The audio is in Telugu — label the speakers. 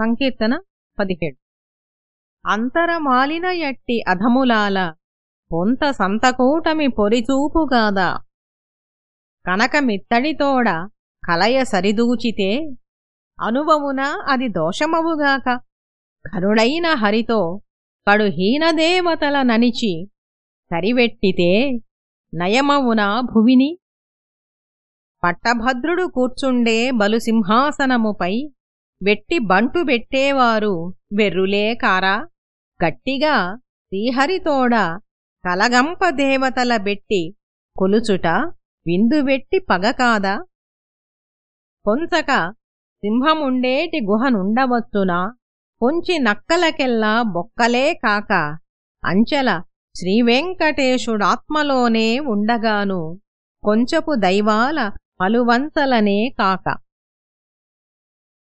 Speaker 1: సంకీర్తన పదిహేడు. అంతరమాలిన ఎట్టి అధములాల పొంత సంతకూటమి పొరిచూపుగాదా కనకమిత్తడితోడ కలయ సరిదూచితే అనువమున అది దోషమవుగాక కరుణైన హరితో కడుహీనదేవతల ననిచి సరివెట్టితే నయమవున భువిని? పట్టభద్రుడు కూర్చుండే బలుసింహాసనముపై వెట్టి బంటు పెట్టేవారు. వెర్రులే కారా. గట్టిగా శ్రీహరితోడ కలగంప దేవతల బెట్టి కొలుచుట విందువెట్టి పగకాదా కొంచక సింహముండేటి గుహనుండవచ్చునా పొంచి నక్కలకెల్లా బొక్కలే కాక. అంచెల శ్రీవెంకటేశుడాత్మలోనే ఉండగాను. కొంచపు దైవాల పలువంతలనే కాక.